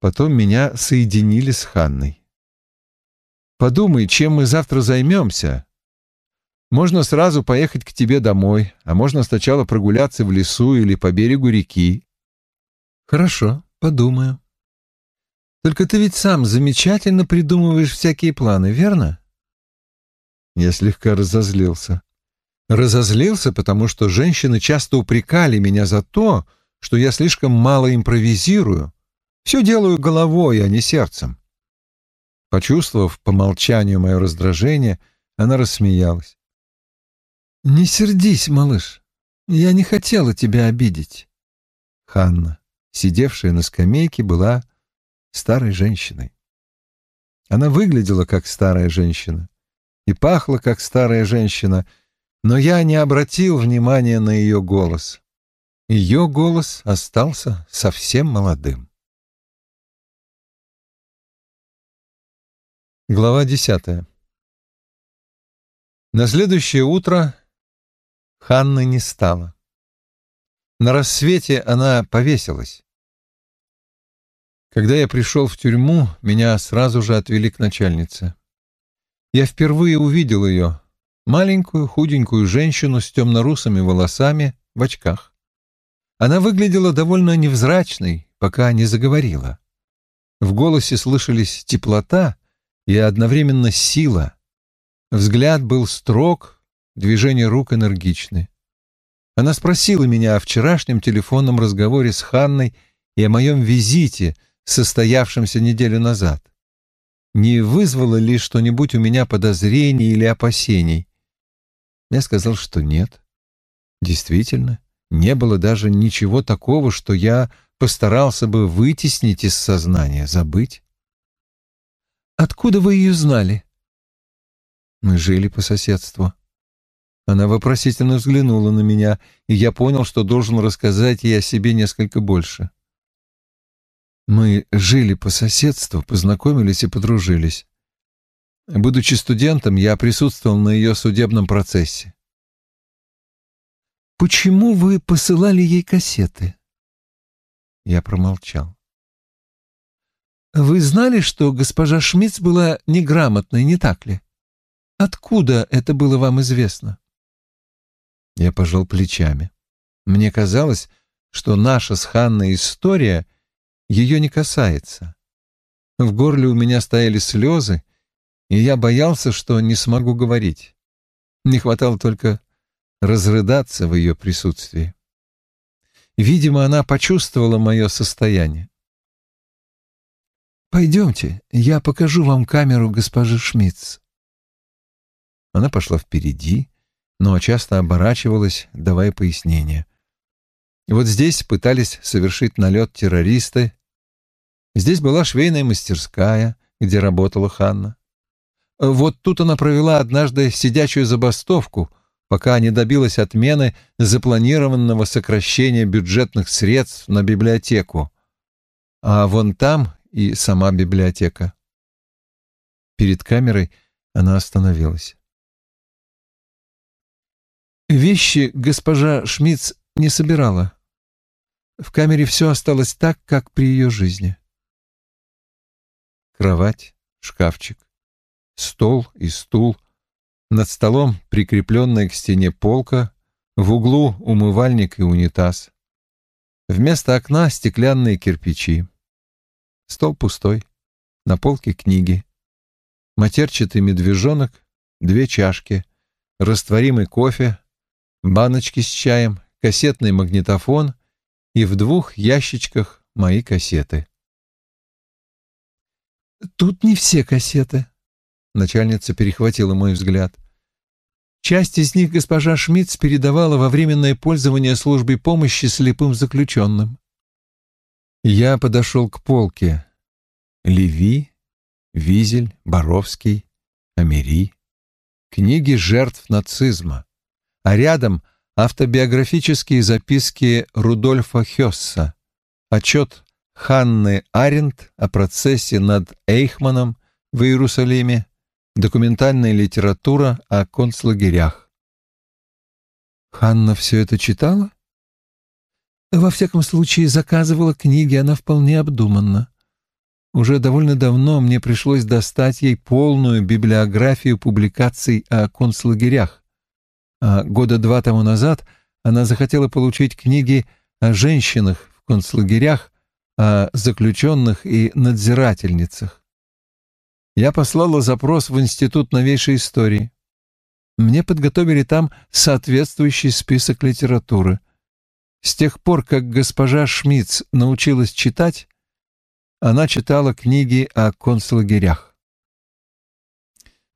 Потом меня соединили с Ханной. Подумай, чем мы завтра займемся. Можно сразу поехать к тебе домой, а можно сначала прогуляться в лесу или по берегу реки. Хорошо, подумаю. Только ты ведь сам замечательно придумываешь всякие планы, верно? Я слегка разозлился. Разозлился, потому что женщины часто упрекали меня за то, что я слишком мало импровизирую. Все делаю головой, а не сердцем. Почувствовав по молчанию мое раздражение, она рассмеялась. «Не сердись, малыш. Я не хотела тебя обидеть». Ханна, сидевшая на скамейке, была старой женщиной. Она выглядела как старая женщина и пахла как старая женщина, но я не обратил внимания на ее голос. Ее голос остался совсем молодым. Глава десятая. На следующее утро Ханны не стало. На рассвете она повесилась. Когда я пришел в тюрьму, меня сразу же отвели к начальнице. Я впервые увидел ее, маленькую худенькую женщину с темно-русыми волосами в очках. Она выглядела довольно невзрачной, пока не заговорила. В голосе слышались теплота и одновременно сила. Взгляд был строг, движения рук энергичны. Она спросила меня о вчерашнем телефонном разговоре с Ханной и о моем визите, состоявшемся неделю назад. Не вызвало ли что-нибудь у меня подозрений или опасений? Я сказал, что нет. Действительно, не было даже ничего такого, что я постарался бы вытеснить из сознания, забыть. «Откуда вы ее знали?» Мы жили по соседству. Она вопросительно взглянула на меня, и я понял, что должен рассказать ей о себе несколько больше. Мы жили по соседству, познакомились и подружились. Будучи студентом, я присутствовал на ее судебном процессе. «Почему вы посылали ей кассеты?» Я промолчал. «Вы знали, что госпожа Шмидц была неграмотной, не так ли? Откуда это было вам известно?» Я пожал плечами. Мне казалось, что наша с Ханной история ее не касается. В горле у меня стояли слезы, и я боялся, что не смогу говорить. Не хватало только разрыдаться в ее присутствии. Видимо, она почувствовала мое состояние. «Пойдемте, я покажу вам камеру госпожи Шмидц». Она пошла впереди, но часто оборачивалась, давая пояснения. Вот здесь пытались совершить налет террористы. Здесь была швейная мастерская, где работала Ханна. Вот тут она провела однажды сидячую забастовку, пока не добилась отмены запланированного сокращения бюджетных средств на библиотеку. А вон там и сама библиотека. Перед камерой она остановилась. Вещи госпожа Шмидц не собирала. В камере все осталось так, как при ее жизни. Кровать, шкафчик, стол и стул, над столом прикрепленная к стене полка, в углу умывальник и унитаз. Вместо окна стеклянные кирпичи. Стол пустой, на полке книги. Матерчатый медвежонок, две чашки, растворимый кофе, баночки с чаем, кассетный магнитофон и в двух ящичках мои кассеты. «Тут не все кассеты», — начальница перехватила мой взгляд. «Часть из них госпожа Шмидц передавала во временное пользование службой помощи слепым заключенным». Я подошел к полке. Леви, Визель, Боровский, Амери. Книги жертв нацизма а рядом автобиографические записки Рудольфа Хесса, отчет Ханны Аренд о процессе над Эйхманом в Иерусалиме, документальная литература о концлагерях. Ханна все это читала? Во всяком случае, заказывала книги она вполне обдуманно. Уже довольно давно мне пришлось достать ей полную библиографию публикаций о концлагерях. А года два тому назад она захотела получить книги о женщинах в концлагерях, о заключенных и надзирательницах. Я послала запрос в Институт новейшей истории. Мне подготовили там соответствующий список литературы. С тех пор, как госпожа Шмидц научилась читать, она читала книги о концлагерях.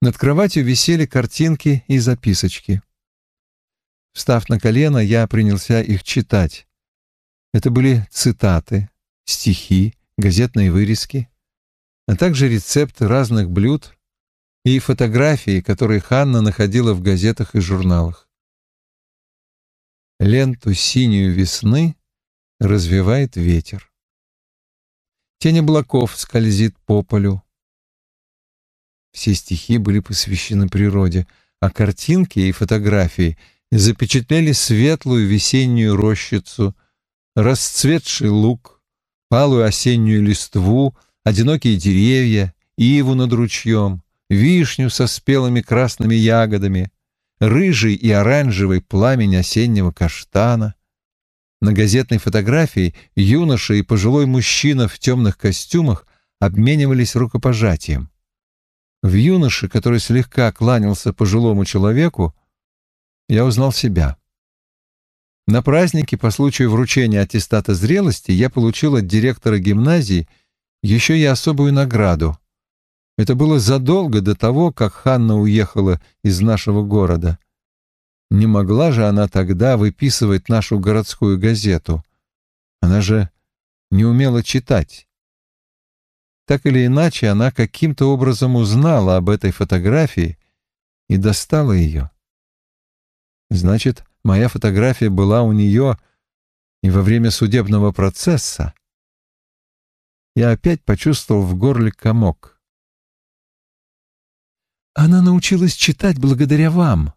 Над кроватью висели картинки и записочки. Встав на колено, я принялся их читать. Это были цитаты, стихи, газетные вырезки, а также рецепты разных блюд и фотографии, которые Ханна находила в газетах и журналах. Ленту синюю весны развивает ветер. Тень облаков скользит по полю. Все стихи были посвящены природе, а картинки и фотографии запечатлели светлую весеннюю рощицу, расцветший луг, палую осеннюю листву, одинокие деревья, иву над ручьем, вишню со спелыми красными ягодами, рыжий и оранжевый пламень осеннего каштана. На газетной фотографии юноша и пожилой мужчина в темных костюмах обменивались рукопожатием. В юноше, который слегка кланялся пожилому человеку, я узнал себя. На празднике по случаю вручения аттестата зрелости я получил от директора гимназии еще и особую награду. Это было задолго до того, как Ханна уехала из нашего города. Не могла же она тогда выписывать нашу городскую газету. Она же не умела читать. Так или иначе, она каким-то образом узнала об этой фотографии и достала ее. Значит, моя фотография была у нее и во время судебного процесса. Я опять почувствовал в горле комок. Она научилась читать благодаря вам.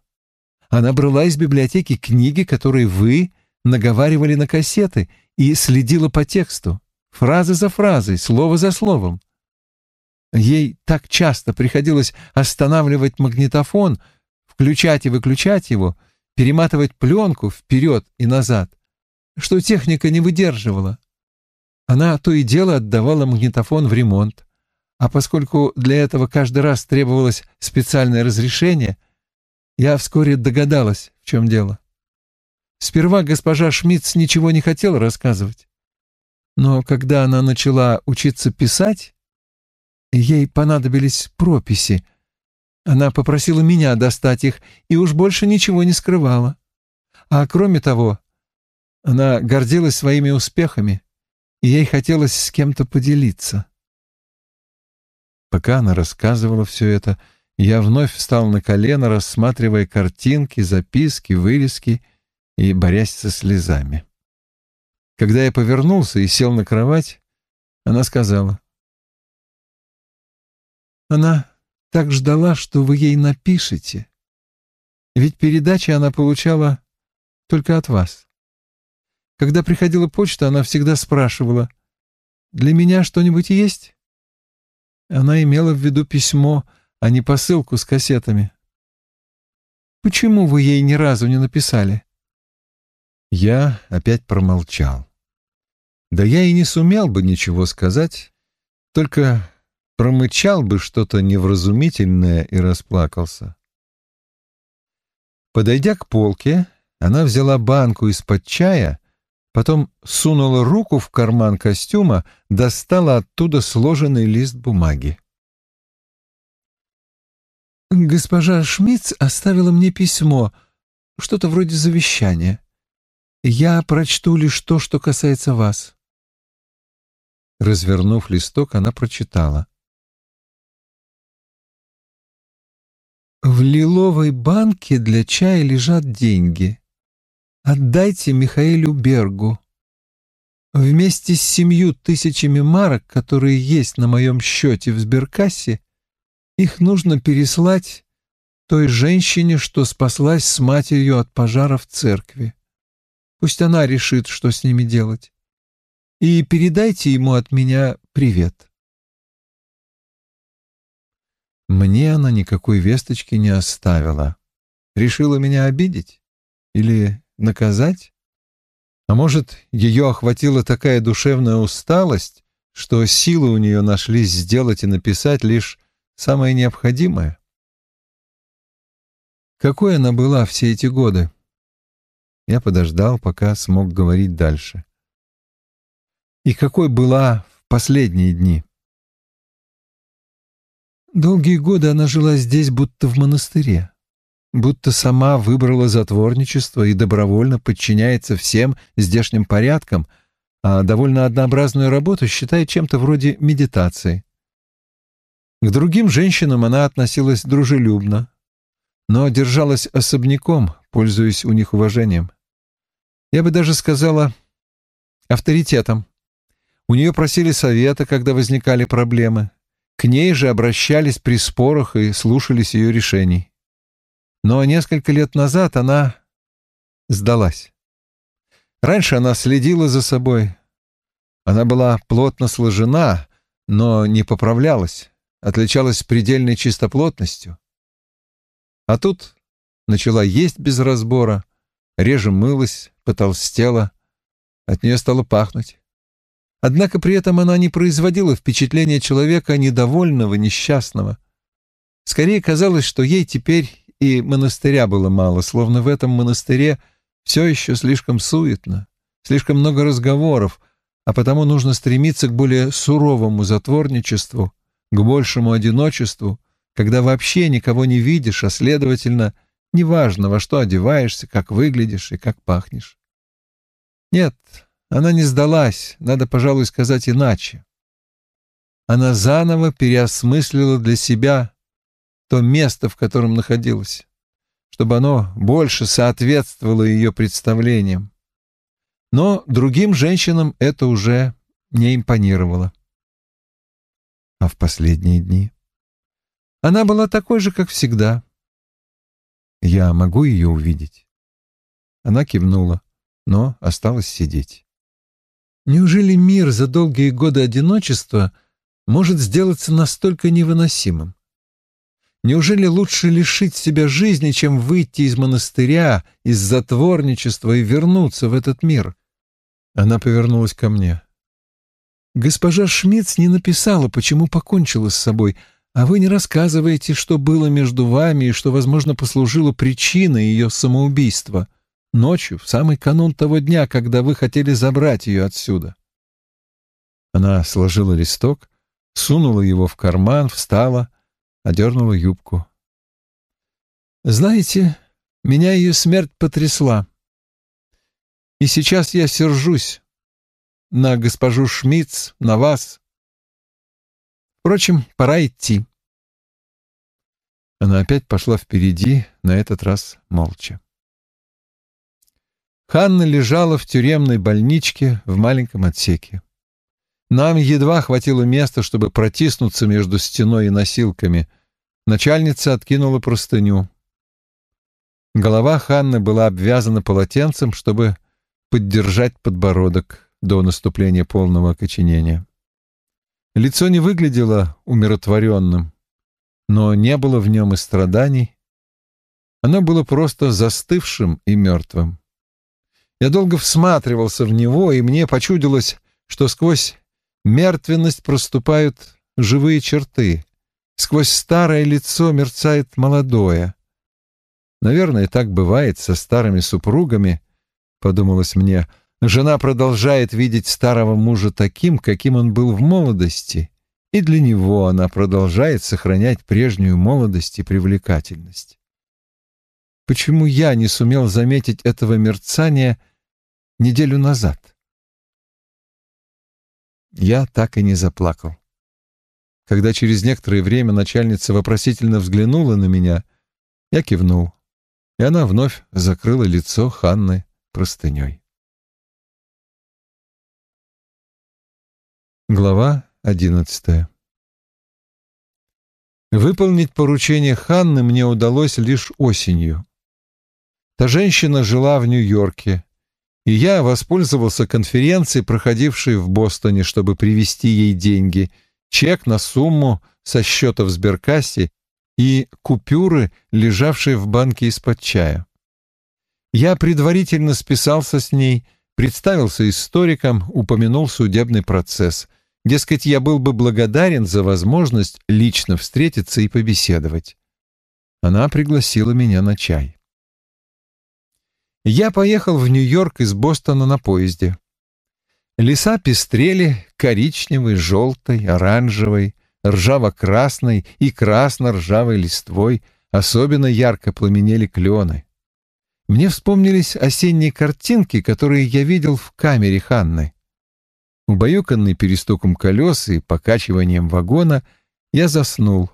Она брала из библиотеки книги, которые вы наговаривали на кассеты, и следила по тексту, фразы за фразой, слово за словом. Ей так часто приходилось останавливать магнитофон, включать и выключать его, перематывать пленку вперед и назад, что техника не выдерживала. Она то и дело отдавала магнитофон в ремонт, а поскольку для этого каждый раз требовалось специальное разрешение — я вскоре догадалась, в чем дело. Сперва госпожа Шмидц ничего не хотела рассказывать. Но когда она начала учиться писать, ей понадобились прописи. Она попросила меня достать их и уж больше ничего не скрывала. А кроме того, она гордилась своими успехами, и ей хотелось с кем-то поделиться. Пока она рассказывала все это, я вновь встал на колено, рассматривая картинки, записки, вырезки и борясь со слезами. Когда я повернулся и сел на кровать, она сказала. Она так ждала, что вы ей напишете. Ведь передачи она получала только от вас. Когда приходила почта, она всегда спрашивала, «Для меня что-нибудь есть?» Она имела в виду письмо а не посылку с кассетами. Почему вы ей ни разу не написали? Я опять промолчал. Да я и не сумел бы ничего сказать, только промычал бы что-то невразумительное и расплакался. Подойдя к полке, она взяла банку из-под чая, потом сунула руку в карман костюма, достала оттуда сложенный лист бумаги. Госпожа Шмидц оставила мне письмо, что-то вроде завещания. Я прочту лишь то, что касается вас. Развернув листок, она прочитала. В лиловой банке для чая лежат деньги. Отдайте Михаилу Бергу. Вместе с семью тысячами марок, которые есть на моем счете в сберкассе, их нужно переслать той женщине, что спаслась с матерью от пожара в церкви. Пусть она решит, что с ними делать. И передайте ему от меня привет. Мне она никакой весточки не оставила. Решила меня обидеть? Или наказать? А может, ее охватила такая душевная усталость, что силы у нее нашлись сделать и написать лишь самое необходимое? Какой она была все эти годы? Я подождал, пока смог говорить дальше. И какой была в последние дни? Долгие годы она жила здесь, будто в монастыре будто сама выбрала затворничество и добровольно подчиняется всем здешним порядкам, а довольно однообразную работу считает чем-то вроде медитации. К другим женщинам она относилась дружелюбно, но держалась особняком, пользуясь у них уважением. Я бы даже сказала авторитетом. У нее просили совета, когда возникали проблемы. К ней же обращались при спорах и слушались ее решений. Но несколько лет назад она сдалась. Раньше она следила за собой. Она была плотно сложена, но не поправлялась, отличалась предельной чистоплотностью. А тут начала есть без разбора, реже мылась, потолстела, от нее стало пахнуть. Однако при этом она не производила впечатления человека недовольного, несчастного. Скорее казалось, что ей теперь и монастыря было мало, словно в этом монастыре все еще слишком суетно, слишком много разговоров, а потому нужно стремиться к более суровому затворничеству, к большему одиночеству, когда вообще никого не видишь, а, следовательно, неважно, во что одеваешься, как выглядишь и как пахнешь. Нет, она не сдалась, надо, пожалуй, сказать иначе. Она заново переосмыслила для себя то место, в котором находилась, чтобы оно больше соответствовало ее представлениям. Но другим женщинам это уже не импонировало. А в последние дни она была такой же, как всегда. Я могу ее увидеть? Она кивнула, но осталась сидеть. Неужели мир за долгие годы одиночества может сделаться настолько невыносимым? Неужели лучше лишить себя жизни, чем выйти из монастыря, из затворничества и вернуться в этот мир? Она повернулась ко мне. Госпожа Шмидц не написала, почему покончила с собой, а вы не рассказываете, что было между вами и что, возможно, послужило причиной ее самоубийства. Ночью, в самый канун того дня, когда вы хотели забрать ее отсюда. Она сложила листок, сунула его в карман, встала — одернула юбку. «Знаете, меня ее смерть потрясла. И сейчас я сержусь на госпожу Шмидц, на вас. Впрочем, пора идти». Она опять пошла впереди, на этот раз молча. Ханна лежала в тюремной больничке в маленьком отсеке. Нам едва хватило места, чтобы протиснуться между стеной и носилками. Начальница откинула простыню. Голова Ханны была обвязана полотенцем, чтобы поддержать подбородок до наступления полного окоченения. Лицо не выглядело умиротворенным, но не было в нем и страданий. Оно было просто застывшим и мертвым. Я долго всматривался в него, и мне почудилось, что сквозь мертвенность проступают живые черты. Сквозь старое лицо мерцает молодое. Наверное, так бывает со старыми супругами, подумалось мне. Жена продолжает видеть старого мужа таким, каким он был в молодости, и для него она продолжает сохранять прежнюю молодость и привлекательность. Почему я не сумел заметить этого мерцания неделю назад? я так и не заплакал. Когда через некоторое время начальница вопросительно взглянула на меня, я кивнул, и она вновь закрыла лицо Ханны простыней. Глава одиннадцатая Выполнить поручение Ханны мне удалось лишь осенью. Та женщина жила в Нью-Йорке, и я воспользовался конференцией, проходившей в Бостоне, чтобы привезти ей деньги, чек на сумму со счета в сберкассе и купюры, лежавшие в банке из-под чая. Я предварительно списался с ней, представился историком, упомянул судебный процесс. Дескать, я был бы благодарен за возможность лично встретиться и побеседовать. Она пригласила меня на чай. Я поехал в Нью-Йорк из Бостона на поезде. Леса пестрели коричневой, желтой, оранжевой, ржаво-красной и красно-ржавой листвой, особенно ярко пламенели клены. Мне вспомнились осенние картинки, которые я видел в камере Ханны. Убаюканный перестуком колес и покачиванием вагона, я заснул.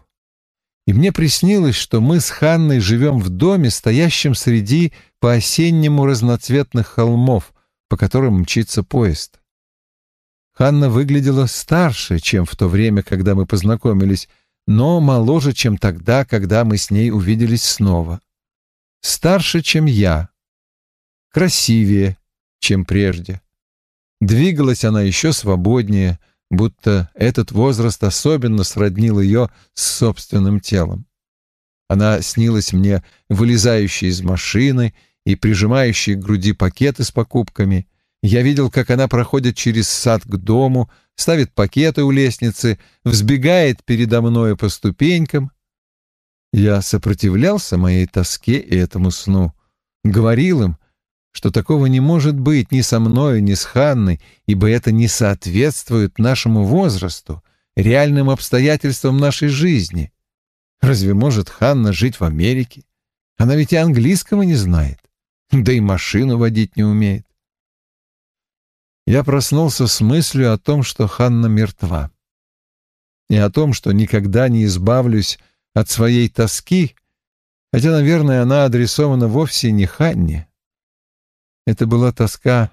И мне приснилось, что мы с Ханной живем в доме, стоящем среди по-осеннему разноцветных холмов, по которым мчится поезд. Ханна выглядела старше, чем в то время, когда мы познакомились, но моложе, чем тогда, когда мы с ней увиделись снова. Старше, чем я. Красивее, чем прежде. Двигалась она еще свободнее, будто этот возраст особенно сроднил ее с собственным телом. Она снилась мне вылезающей из машины и прижимающей к груди пакеты с покупками, я видел, как она проходит через сад к дому, ставит пакеты у лестницы, взбегает передо мной по ступенькам. Я сопротивлялся моей тоске и этому сну. Говорил им, что такого не может быть ни со мной, ни с Ханной, ибо это не соответствует нашему возрасту, реальным обстоятельствам нашей жизни. Разве может Ханна жить в Америке? Она ведь и английского не знает, да и машину водить не умеет я проснулся с мыслью о том, что Ханна мертва. И о том, что никогда не избавлюсь от своей тоски, хотя, наверное, она адресована вовсе не Ханне. Это была тоска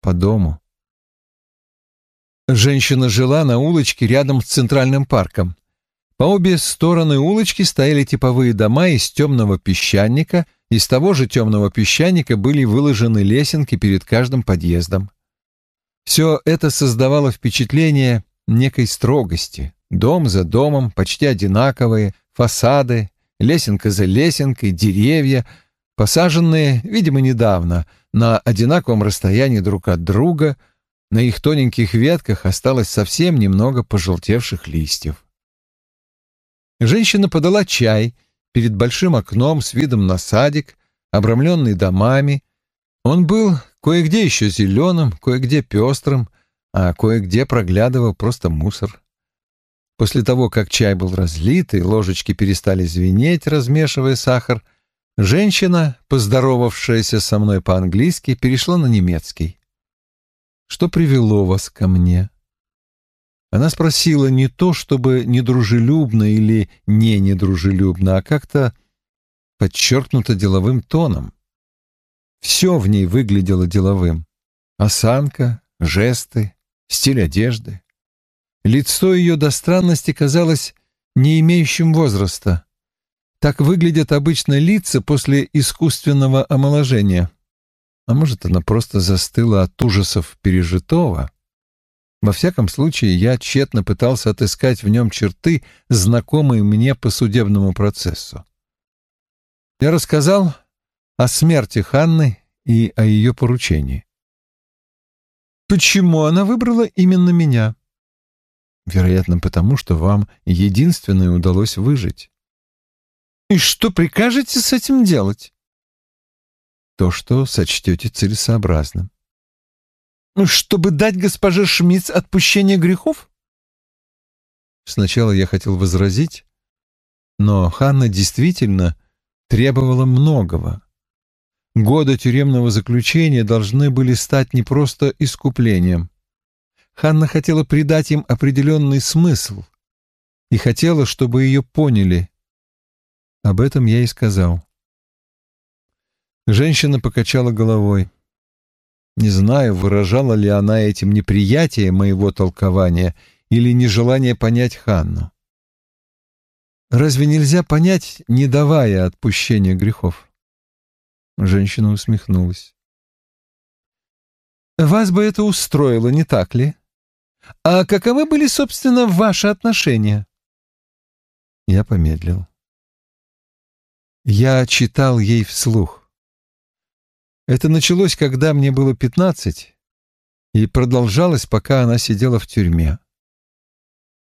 по дому. Женщина жила на улочке рядом с Центральным парком. По обе стороны улочки стояли типовые дома из темного песчаника, из того же темного песчаника были выложены лесенки перед каждым подъездом. Все это создавало впечатление некой строгости. Дом за домом, почти одинаковые, фасады, лесенка за лесенкой, деревья, посаженные, видимо, недавно, на одинаковом расстоянии друг от друга, на их тоненьких ветках осталось совсем немного пожелтевших листьев. Женщина подала чай перед большим окном с видом на садик, обрамленный домами. Он был Кое-где еще зеленым, кое-где пестрым, а кое-где проглядывал просто мусор. После того, как чай был разлит и ложечки перестали звенеть, размешивая сахар, женщина, поздоровавшаяся со мной по-английски, перешла на немецкий. «Что привело вас ко мне?» Она спросила не то, чтобы недружелюбно или не недружелюбно, а как-то подчеркнуто деловым тоном. Все в ней выглядело деловым. Осанка, жесты, стиль одежды. Лицо ее до странности казалось не имеющим возраста. Так выглядят обычно лица после искусственного омоложения. А может, она просто застыла от ужасов пережитого? Во всяком случае, я тщетно пытался отыскать в нем черты, знакомые мне по судебному процессу. Я рассказал о смерти Ханны и о ее поручении. Почему она выбрала именно меня? Вероятно, потому что вам единственное удалось выжить. И что прикажете с этим делать? То, что сочтете целесообразным. Чтобы дать госпоже Шмидц отпущение грехов? Сначала я хотел возразить, но Ханна действительно требовала многого. Годы тюремного заключения должны были стать не просто искуплением. Ханна хотела придать им определенный смысл и хотела, чтобы ее поняли. Об этом я и сказал. Женщина покачала головой. Не знаю, выражала ли она этим неприятие моего толкования или нежелание понять Ханну. Разве нельзя понять, не давая отпущения грехов? Женщина усмехнулась. Вас бы это устроило, не так ли? А каковы были, собственно, ваши отношения? Я помедлил. Я читал ей вслух. Это началось, когда мне было пятнадцать, и продолжалось, пока она сидела в тюрьме.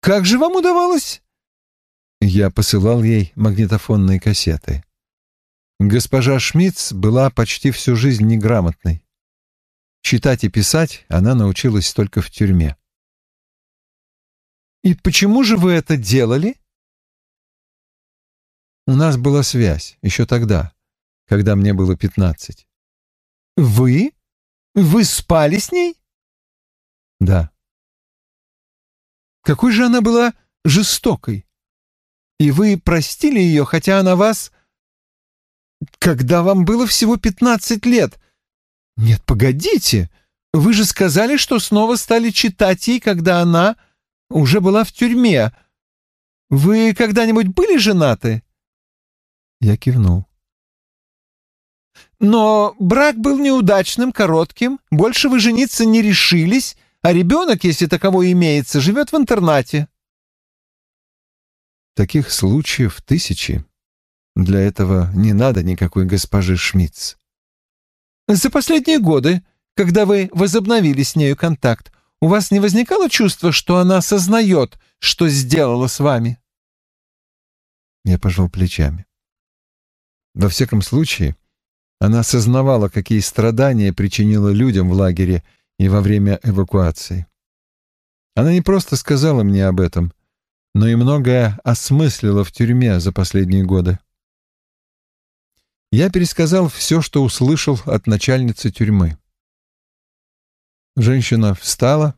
«Как же вам удавалось?» Я посылал ей магнитофонные кассеты. Госпожа Шмидц была почти всю жизнь неграмотной. Читать и писать она научилась только в тюрьме. «И почему же вы это делали?» У нас была связь еще тогда, когда мне было пятнадцать. «Вы? Вы спали с ней?» «Да». «Какой же она была жестокой! И вы простили ее, хотя она вас когда вам было всего пятнадцать лет. Нет, погодите, вы же сказали, что снова стали читать ей, когда она уже была в тюрьме. Вы когда-нибудь были женаты? Я кивнул. Но брак был неудачным, коротким, больше вы жениться не решились, а ребенок, если таковой имеется, живет в интернате. Таких случаев тысячи. Для этого не надо никакой госпожи Шмидц. За последние годы, когда вы возобновили с нею контакт, у вас не возникало чувства, что она осознает, что сделала с вами? Я пожал плечами. Во всяком случае, она осознавала, какие страдания причинила людям в лагере и во время эвакуации. Она не просто сказала мне об этом, но и многое осмыслила в тюрьме за последние годы. Я пересказал все, что услышал от начальницы тюрьмы. Женщина встала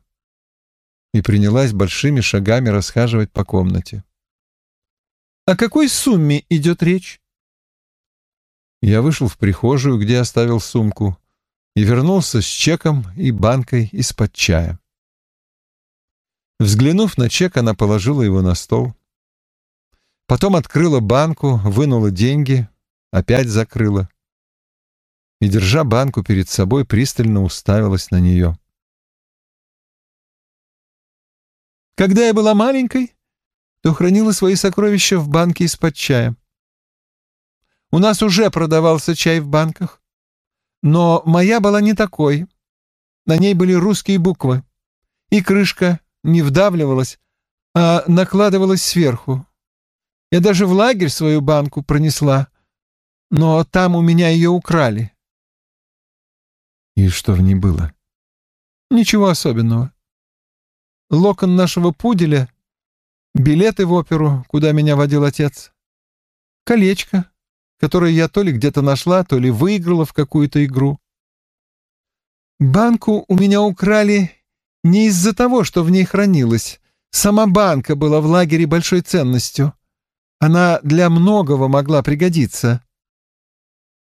и принялась большими шагами расхаживать по комнате. «О какой сумме идет речь?» Я вышел в прихожую, где оставил сумку, и вернулся с чеком и банкой из-под чая. Взглянув на чек, она положила его на стол. Потом открыла банку, вынула деньги, опять закрыла и, держа банку перед собой, пристально уставилась на нее. «Когда я была маленькой, то хранила свои сокровища в банке из-под чая. У нас уже продавался чай в банках, но моя была не такой. На ней были русские буквы, и крышка не вдавливалась, а накладывалась сверху. Я даже в лагерь свою банку пронесла — но там у меня ее украли. И что в ней было? Ничего особенного. Локон нашего пуделя, билеты в оперу, куда меня водил отец, колечко, которое я то ли где-то нашла, то ли выиграла в какую-то игру. Банку у меня украли не из-за того, что в ней хранилось. Сама банка была в лагере большой ценностью. Она для многого могла пригодиться.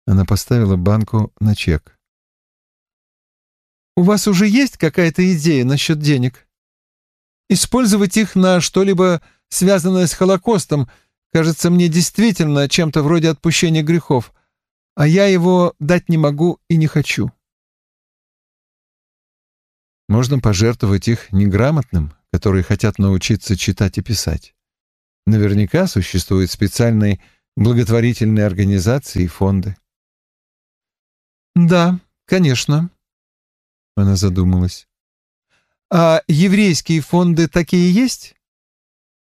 Она поставила банку на чек. «У вас уже есть какая-то идея насчет денег? Использовать их на что-либо связанное с Холокостом кажется мне действительно чем-то вроде отпущения грехов, а я его дать не могу и не хочу». Можно пожертвовать их неграмотным, которые хотят научиться читать и писать. Наверняка существуют специальные благотворительные организации и фонды. «Да, конечно». Она задумалась. «А еврейские фонды такие есть?»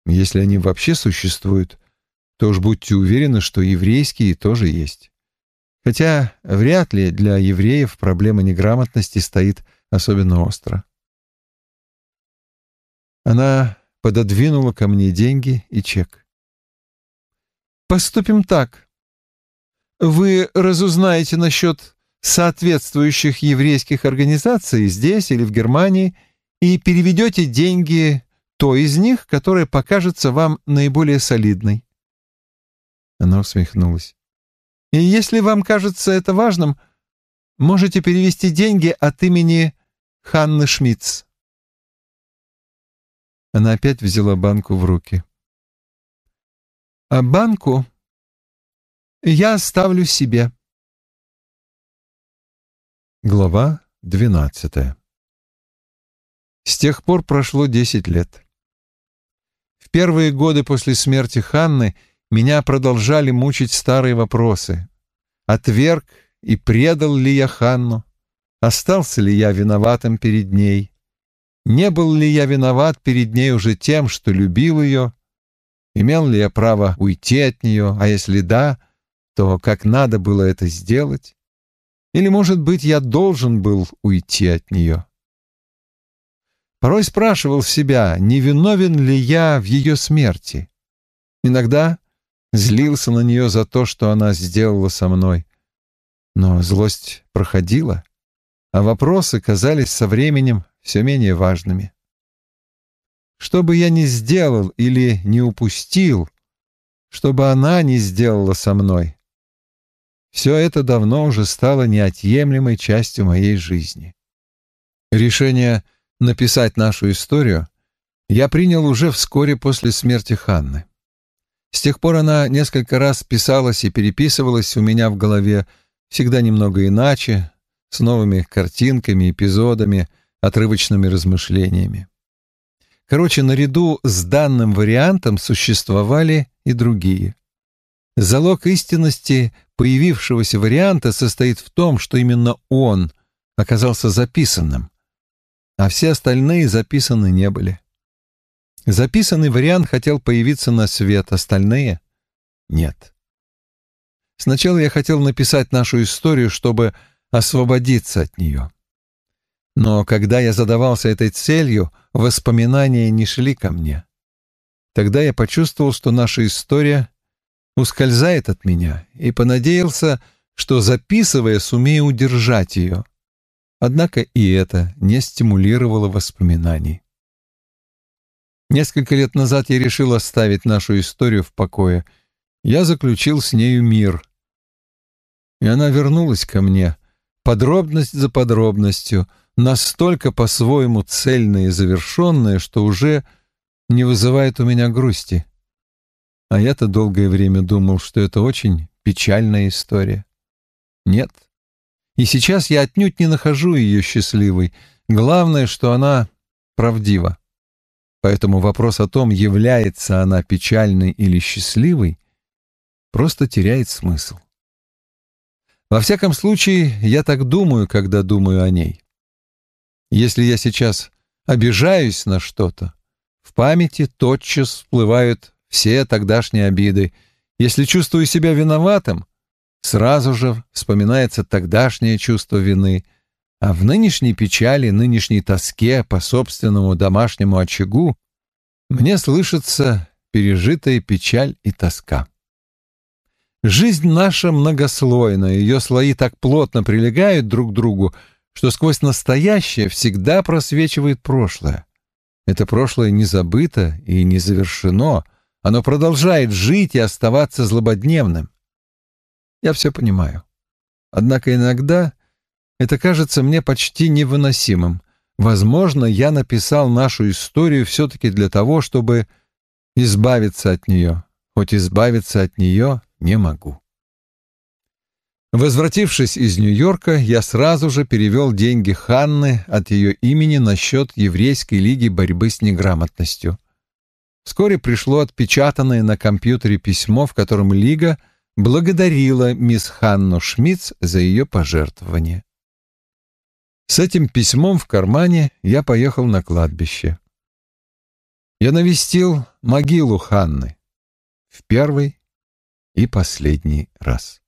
«Если они вообще существуют, то уж будьте уверены, что еврейские тоже есть. Хотя вряд ли для евреев проблема неграмотности стоит особенно остро». Она пододвинула ко мне деньги и чек. «Поступим так. Вы разузнаете насчет соответствующих еврейских организаций здесь или в Германии и переведете деньги той из них, которая покажется вам наиболее солидной. Она усмехнулась. И если вам кажется это важным, можете перевести деньги от имени Ханны Шмидц. Она опять взяла банку в руки. А банку я оставлю себе. Глава двенадцатая С тех пор прошло десять лет. В первые годы после смерти Ханны меня продолжали мучить старые вопросы. Отверг и предал ли я Ханну? Остался ли я виноватым перед ней? Не был ли я виноват перед ней уже тем, что любил ее? Имел ли я право уйти от нее? А если да, то как надо было это сделать? Или, может быть, я должен был уйти от нее? Порой спрашивал себя, не виновен ли я в ее смерти. Иногда злился на нее за то, что она сделала со мной. Но злость проходила, а вопросы казались со временем все менее важными. Что бы я ни сделал или не упустил, что бы она ни сделала со мной, все это давно уже стало неотъемлемой частью моей жизни. Решение написать нашу историю я принял уже вскоре после смерти Ханны. С тех пор она несколько раз писалась и переписывалась у меня в голове, всегда немного иначе, с новыми картинками, эпизодами, отрывочными размышлениями. Короче, наряду с данным вариантом существовали и другие. Залог истинности появившегося варианта состоит в том, что именно он оказался записанным, а все остальные записаны не были. Записанный вариант хотел появиться на свет, остальные — нет. Сначала я хотел написать нашу историю, чтобы освободиться от нее. Но когда я задавался этой целью, воспоминания не шли ко мне. Тогда я почувствовал, что наша история ускользает от меня, и понадеялся, что, записывая, сумею удержать ее — Однако и это не стимулировало воспоминаний. Несколько лет назад я решил оставить нашу историю в покое. Я заключил с нею мир. И она вернулась ко мне, подробность за подробностью, настолько по-своему цельная и завершенная, что уже не вызывает у меня грусти. А я-то долгое время думал, что это очень печальная история. Нет, и сейчас я отнюдь не нахожу ее счастливой. Главное, что она правдива. Поэтому вопрос о том, является она печальной или счастливой, просто теряет смысл. Во всяком случае, я так думаю, когда думаю о ней. Если я сейчас обижаюсь на что-то, в памяти тотчас всплывают все тогдашние обиды. Если чувствую себя виноватым, Сразу же вспоминается тогдашнее чувство вины, а в нынешней печали, нынешней тоске по собственному домашнему очагу мне слышится пережитая печаль и тоска. Жизнь наша многослойна, ее слои так плотно прилегают друг к другу, что сквозь настоящее всегда просвечивает прошлое. Это прошлое не забыто и не завершено, оно продолжает жить и оставаться злободневным. Я все понимаю. Однако иногда это кажется мне почти невыносимым. Возможно, я написал нашу историю все-таки для того, чтобы избавиться от нее, хоть избавиться от нее не могу. Возвратившись из Нью-Йорка, я сразу же перевел деньги Ханны от ее имени на счет Еврейской лиги борьбы с неграмотностью. Вскоре пришло отпечатанное на компьютере письмо, в котором лига — благодарила мисс Ханну Шмидц за ее пожертвование. С этим письмом в кармане я поехал на кладбище. Я навестил могилу Ханны в первый и последний раз.